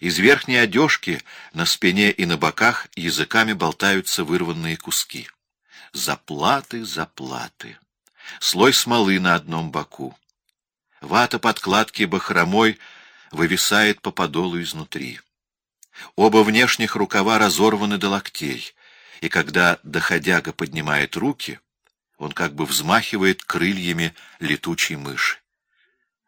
Из верхней одежки на спине и на боках языками болтаются вырванные куски. Заплаты, заплаты. Слой смолы на одном боку. Вата подкладки бахромой вывисает по подолу изнутри. Оба внешних рукава разорваны до локтей, и когда доходяга поднимает руки, он как бы взмахивает крыльями летучей мыши.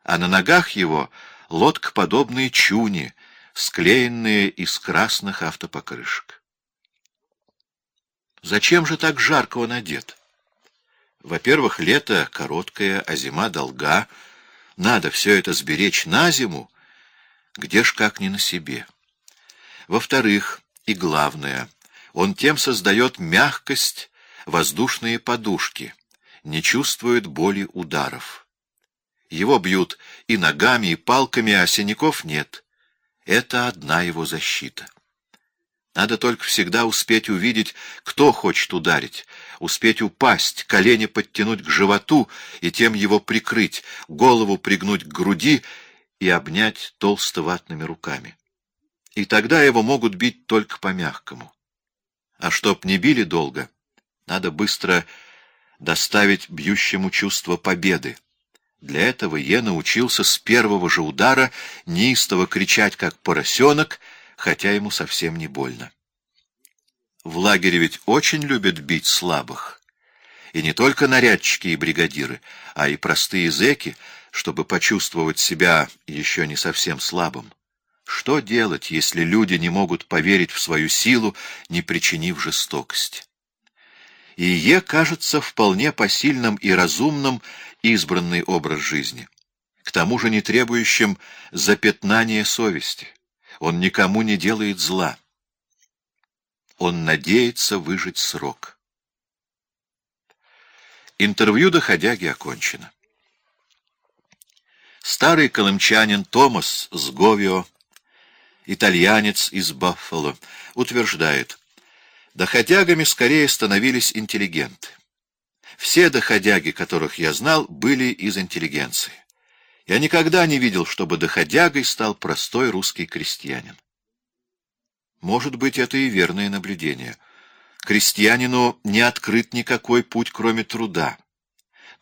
А на ногах его лодкоподобные чуни, склеенные из красных автопокрышек. Зачем же так жарко он одет? Во-первых, лето короткое, а зима долга. Надо все это сберечь на зиму, где ж как не на себе. Во-вторых, и главное, он тем создает мягкость, воздушные подушки, не чувствует боли ударов. Его бьют и ногами, и палками, а синяков нет. Это одна его защита. Надо только всегда успеть увидеть, кто хочет ударить, успеть упасть, колени подтянуть к животу и тем его прикрыть, голову пригнуть к груди и обнять толстоватными руками. И тогда его могут бить только по-мягкому. А чтоб не били долго, надо быстро доставить бьющему чувство победы. Для этого я научился с первого же удара неистово кричать, как поросенок, хотя ему совсем не больно. В лагере ведь очень любят бить слабых. И не только нарядчики и бригадиры, а и простые зэки, чтобы почувствовать себя еще не совсем слабым. Что делать, если люди не могут поверить в свою силу, не причинив жестокость? И Е кажется вполне посильным и разумным избранный образ жизни, к тому же не требующим запятнания совести. Он никому не делает зла. Он надеется выжить срок. Интервью доходяги окончено. Старый колымчанин Томас с Говио, итальянец из Баффало, утверждает, доходягами скорее становились интеллигенты. Все доходяги, которых я знал, были из интеллигенции. Я никогда не видел, чтобы доходягой стал простой русский крестьянин. Может быть, это и верное наблюдение. Крестьянину не открыт никакой путь, кроме труда.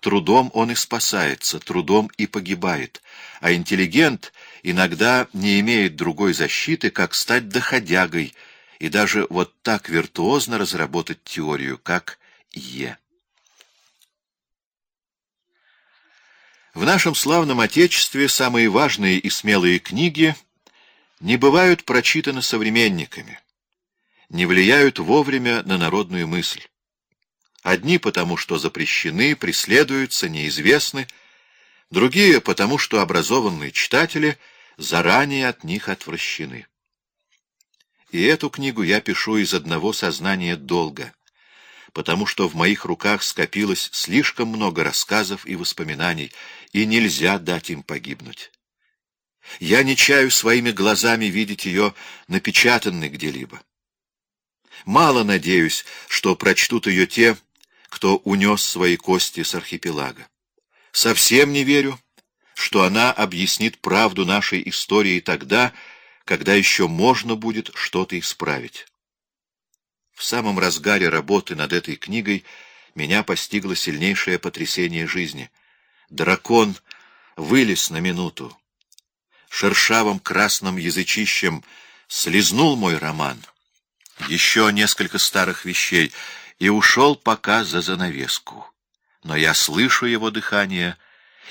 Трудом он и спасается, трудом и погибает, а интеллигент иногда не имеет другой защиты, как стать доходягой и даже вот так виртуозно разработать теорию, как Е. В нашем славном Отечестве самые важные и смелые книги — не бывают прочитаны современниками, не влияют вовремя на народную мысль. Одни потому, что запрещены, преследуются, неизвестны, другие потому, что образованные читатели заранее от них отвращены. И эту книгу я пишу из одного сознания долга, потому что в моих руках скопилось слишком много рассказов и воспоминаний, и нельзя дать им погибнуть. Я не чаю своими глазами видеть ее напечатанной где-либо. Мало надеюсь, что прочтут ее те, кто унес свои кости с архипелага. Совсем не верю, что она объяснит правду нашей истории тогда, когда еще можно будет что-то исправить. В самом разгаре работы над этой книгой меня постигло сильнейшее потрясение жизни. Дракон вылез на минуту, шершавым красным язычищем слезнул мой роман, еще несколько старых вещей, и ушел пока за занавеску. Но я слышу его дыхание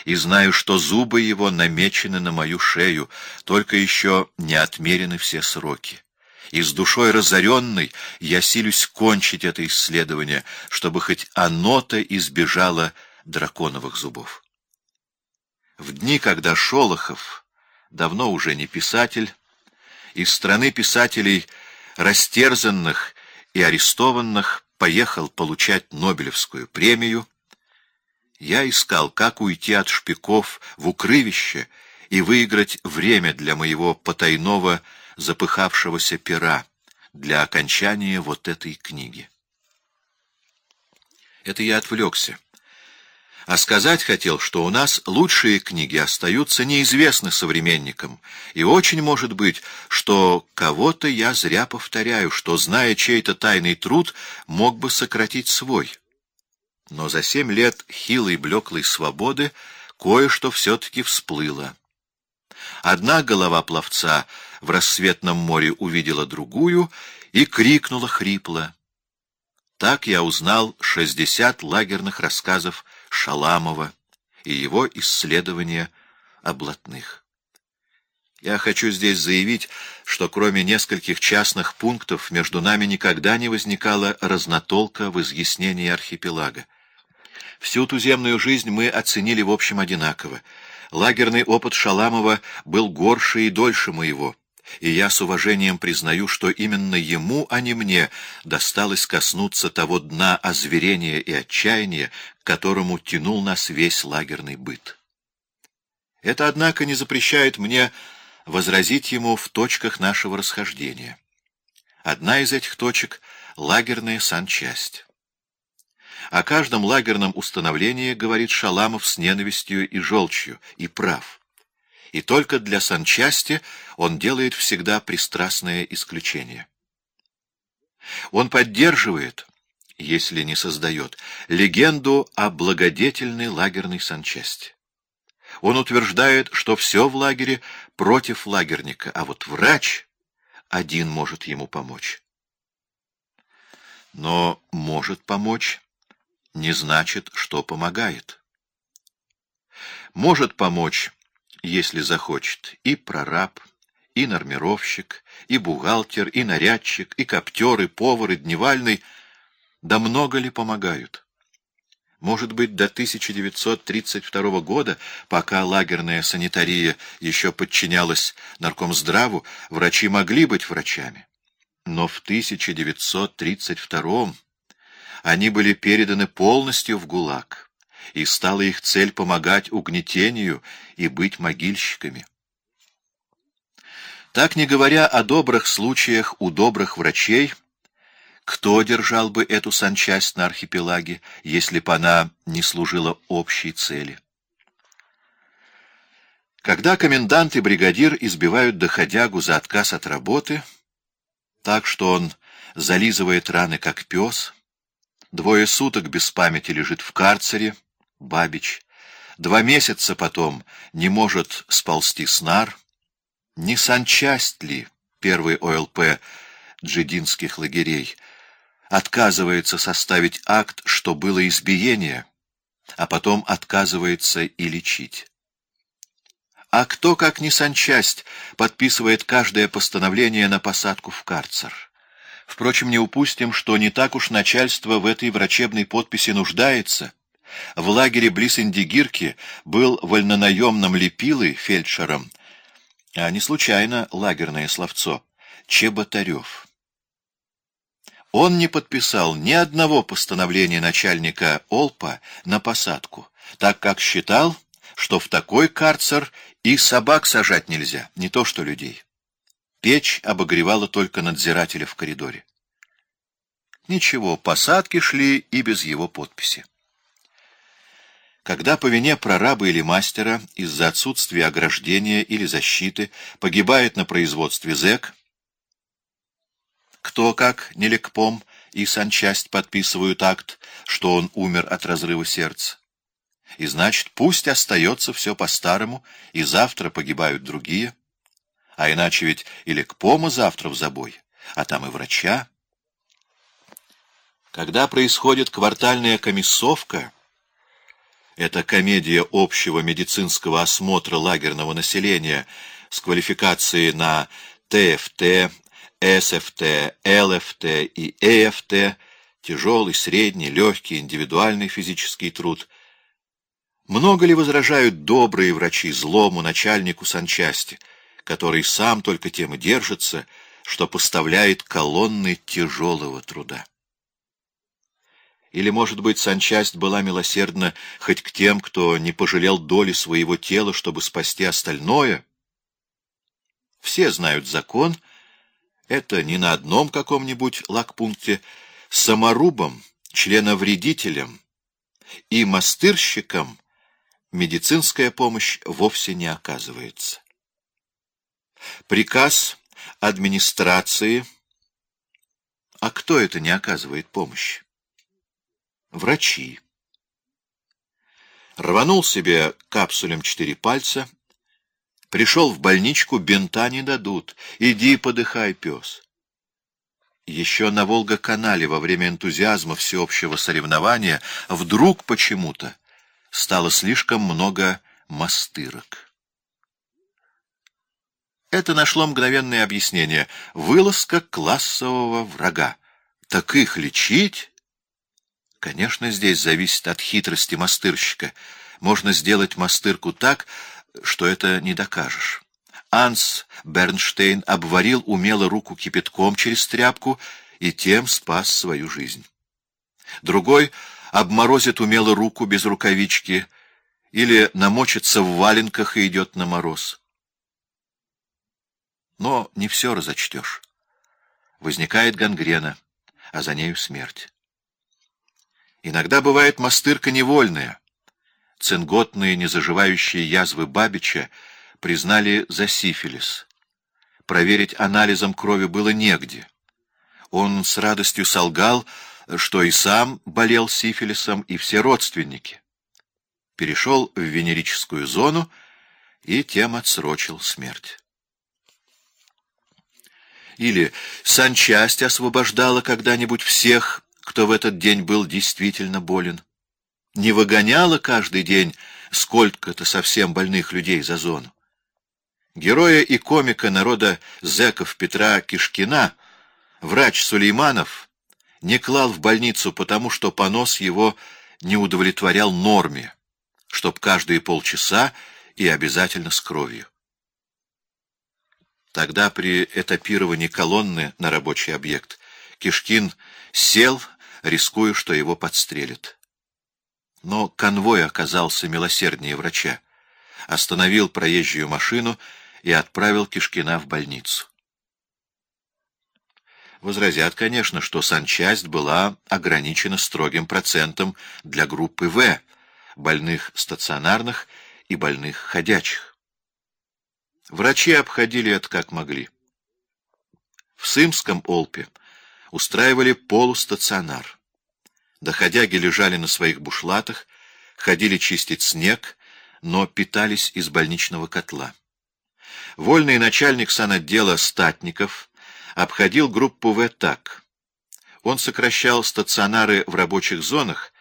и знаю, что зубы его намечены на мою шею, только еще не отмерены все сроки. И с душой разоренной я силюсь кончить это исследование, чтобы хоть оно-то избежало драконовых зубов. В дни, когда Шолохов давно уже не писатель, из страны писателей, растерзанных и арестованных, поехал получать Нобелевскую премию, я искал, как уйти от шпиков в укрывище и выиграть время для моего потайного запыхавшегося пера, для окончания вот этой книги. Это я отвлекся. а сказать хотел, что у нас лучшие книги остаются неизвестны современникам, и очень может быть, что кого-то я зря повторяю, что, зная чей-то тайный труд, мог бы сократить свой. Но за семь лет хилой блеклой свободы кое-что все-таки всплыло. Одна голова пловца в рассветном море увидела другую и крикнула хрипло. Так я узнал шестьдесят лагерных рассказов Шаламова и его исследования о. Я хочу здесь заявить, что кроме нескольких частных пунктов между нами никогда не возникала разнотолка в изъяснении архипелага. Всю туземную жизнь мы оценили в общем одинаково. Лагерный опыт Шаламова был горше и дольше моего и я с уважением признаю, что именно ему, а не мне, досталось коснуться того дна озверения и отчаяния, к которому тянул нас весь лагерный быт. Это, однако, не запрещает мне возразить ему в точках нашего расхождения. Одна из этих точек — лагерная санчасть. О каждом лагерном установлении говорит Шаламов с ненавистью и желчью, и прав и только для санчасти он делает всегда пристрастное исключение. Он поддерживает, если не создает, легенду о благодетельной лагерной санчасти. Он утверждает, что все в лагере против лагерника, а вот врач один может ему помочь. Но может помочь не значит, что помогает. Может помочь если захочет, и прораб, и нормировщик, и бухгалтер, и нарядчик, и коптер, и повар, и дневальный. Да много ли помогают? Может быть, до 1932 года, пока лагерная санитария еще подчинялась наркомздраву, врачи могли быть врачами. Но в 1932 они были переданы полностью в ГУЛАГ и стала их цель помогать угнетению и быть могильщиками. Так, не говоря о добрых случаях у добрых врачей, кто держал бы эту санчасть на архипелаге, если бы она не служила общей цели? Когда комендант и бригадир избивают доходягу за отказ от работы, так что он зализывает раны, как пес, двое суток без памяти лежит в карцере, Бабич. Два месяца потом не может сползти снар. Не санчасть ли, первый ОЛП джидинских лагерей, отказывается составить акт, что было избиение, а потом отказывается и лечить. А кто, как не санчасть, подписывает каждое постановление на посадку в карцер? Впрочем, не упустим, что не так уж начальство в этой врачебной подписи нуждается. В лагере близ Индигирки был вольнонаемным лепилой, фельдшером, а не случайно лагерное словцо, Чеботарев. Он не подписал ни одного постановления начальника Олпа на посадку, так как считал, что в такой карцер и собак сажать нельзя, не то что людей. Печь обогревала только надзирателя в коридоре. Ничего, посадки шли и без его подписи. Когда по вине прораба или мастера из-за отсутствия ограждения или защиты погибает на производстве зэк, кто, как Нелекпом и санчасть подписывают акт, что он умер от разрыва сердца. И значит, пусть остается все по-старому, и завтра погибают другие. А иначе ведь и Лекпома завтра в забой, а там и врача. Когда происходит квартальная комиссовка, это комедия общего медицинского осмотра лагерного населения с квалификацией на ТФТ, СФТ, ЛФТ и ЭФТ, тяжелый, средний, легкий, индивидуальный физический труд. Много ли возражают добрые врачи злому начальнику санчасти, который сам только тем и держится, что поставляет колонны тяжелого труда? Или, может быть, санчасть была милосердна хоть к тем, кто не пожалел доли своего тела, чтобы спасти остальное? Все знают закон. Это не на одном каком-нибудь лагпункте. Саморубом, членовредителем, и мастырщикам медицинская помощь вовсе не оказывается. Приказ администрации. А кто это не оказывает помощь? Врачи. Рванул себе капсулем четыре пальца, пришел в больничку, бинта не дадут. Иди подыхай, пес. Еще на Волга-канале во время энтузиазма всеобщего соревнования вдруг почему-то стало слишком много мастырок. Это нашло мгновенное объяснение. Вылазка классового врага. Так их лечить? Конечно, здесь зависит от хитрости мастырщика. Можно сделать мастырку так, что это не докажешь. Анс Бернштейн обварил умело руку кипятком через тряпку и тем спас свою жизнь. Другой обморозит умело руку без рукавички или намочится в валенках и идет на мороз. Но не все разочтешь. Возникает гангрена, а за нею смерть. Иногда бывает мастырка невольная. Цинготные незаживающие язвы Бабича признали за сифилис. Проверить анализом крови было негде. Он с радостью солгал, что и сам болел сифилисом, и все родственники. Перешел в венерическую зону и тем отсрочил смерть. Или санчасть освобождала когда-нибудь всех, кто в этот день был действительно болен. Не выгоняла каждый день сколько-то совсем больных людей за зону. Героя и комика народа зэков Петра Кишкина, врач Сулейманов, не клал в больницу, потому что понос его не удовлетворял норме, чтоб каждые полчаса и обязательно с кровью. Тогда при этапировании колонны на рабочий объект Кишкин сел, рискуя, что его подстрелят. Но конвой оказался милосерднее врача, остановил проезжую машину и отправил Кишкина в больницу. Возразят, конечно, что санчасть была ограничена строгим процентом для группы В, больных стационарных и больных ходячих. Врачи обходили это как могли. В Сымском Олпе устраивали полустационар. Доходяги лежали на своих бушлатах, ходили чистить снег, но питались из больничного котла. Вольный начальник санотдела Статников обходил группу В так. Он сокращал стационары в рабочих зонах,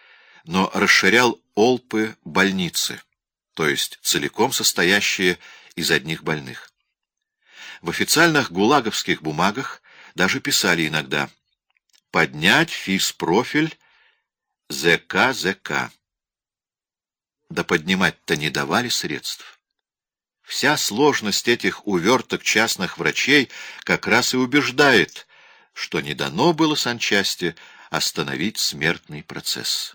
но расширял Олпы больницы, то есть целиком состоящие из одних больных. В официальных гулаговских бумагах даже писали иногда «поднять физпрофиль ЗК-ЗК». Да поднимать-то не давали средств. Вся сложность этих уверток частных врачей как раз и убеждает, что не дано было санчасти остановить смертный процесс.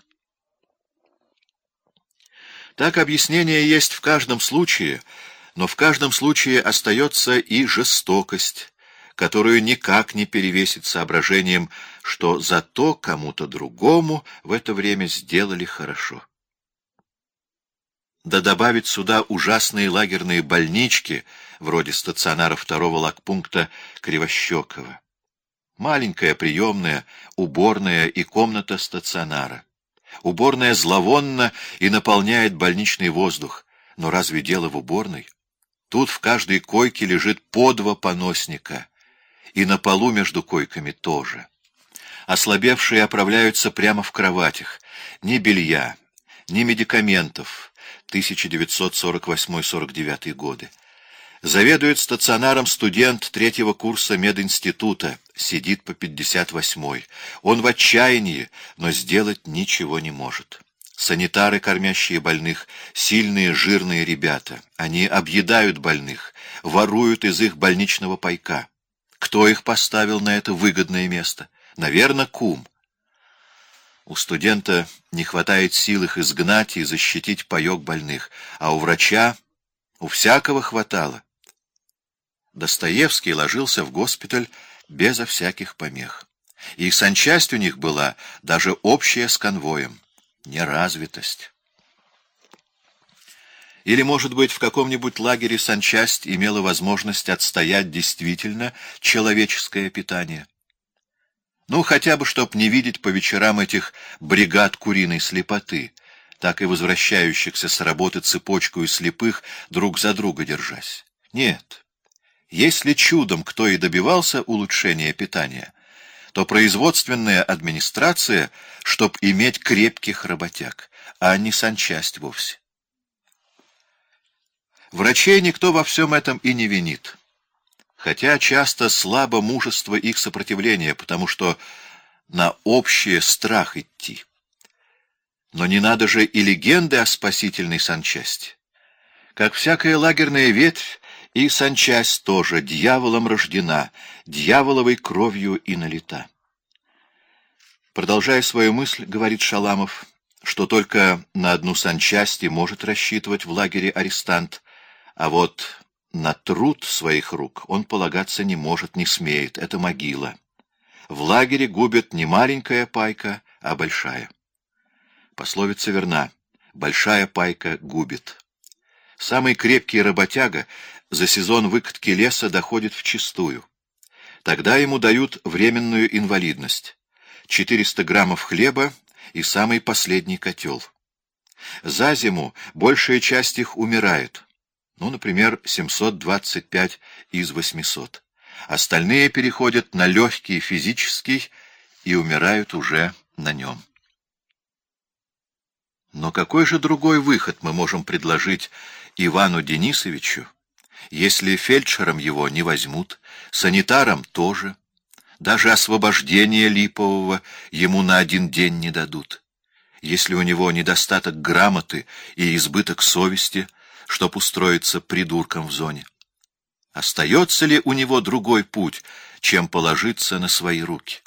Так объяснение есть в каждом случае — но в каждом случае остается и жестокость, которую никак не перевесить соображением, что зато кому-то другому в это время сделали хорошо. Да добавить сюда ужасные лагерные больнички, вроде стационара второго лагпункта Кривощекова. Маленькая приемная, уборная и комната стационара. Уборная зловонна и наполняет больничный воздух, но разве дело в уборной? Тут в каждой койке лежит по два поносника, и на полу между койками тоже. Ослабевшие оправляются прямо в кроватях. Ни белья, ни медикаментов. 1948-49 годы. Заведует стационаром студент третьего курса мединститута, сидит по 58-й. Он в отчаянии, но сделать ничего не может. Санитары, кормящие больных, сильные жирные ребята. Они объедают больных, воруют из их больничного пайка. Кто их поставил на это выгодное место? Наверное, кум. У студента не хватает сил их изгнать и защитить паек больных, а у врача у всякого хватало. Достоевский ложился в госпиталь безо всяких помех. И санчасть у них была даже общая с конвоем. Неразвитость. Или, может быть, в каком-нибудь лагере санчасть имела возможность отстоять действительно человеческое питание? Ну, хотя бы, чтоб не видеть по вечерам этих бригад куриной слепоты, так и возвращающихся с работы цепочку из слепых, друг за друга держась. Нет. Если чудом кто и добивался улучшения питания, то производственная администрация, чтоб иметь крепких работяг, а не санчасть вовсе. Врачей никто во всем этом и не винит. Хотя часто слабо мужество их сопротивления, потому что на общее страх идти. Но не надо же и легенды о спасительной санчасти. Как всякая лагерная ветвь, и санчасть тоже дьяволом рождена, дьяволовой кровью и налита. Продолжая свою мысль, говорит Шаламов, что только на одну санчасть и может рассчитывать в лагере арестант, а вот на труд своих рук он полагаться не может, не смеет, это могила. В лагере губит не маленькая пайка, а большая. Пословица верна, большая пайка губит. Самый крепкий работяга за сезон выкатки леса доходит в чистую. Тогда ему дают временную инвалидность. 400 граммов хлеба и самый последний котел. За зиму большая часть их умирает. Ну, например, 725 из 800. Остальные переходят на легкий физический и умирают уже на нем. Но какой же другой выход мы можем предложить Ивану Денисовичу, если фельдшером его не возьмут, санитаром тоже, даже освобождение Липового ему на один день не дадут, если у него недостаток грамоты и избыток совести, чтоб устроиться придурком в зоне. Остается ли у него другой путь, чем положиться на свои руки?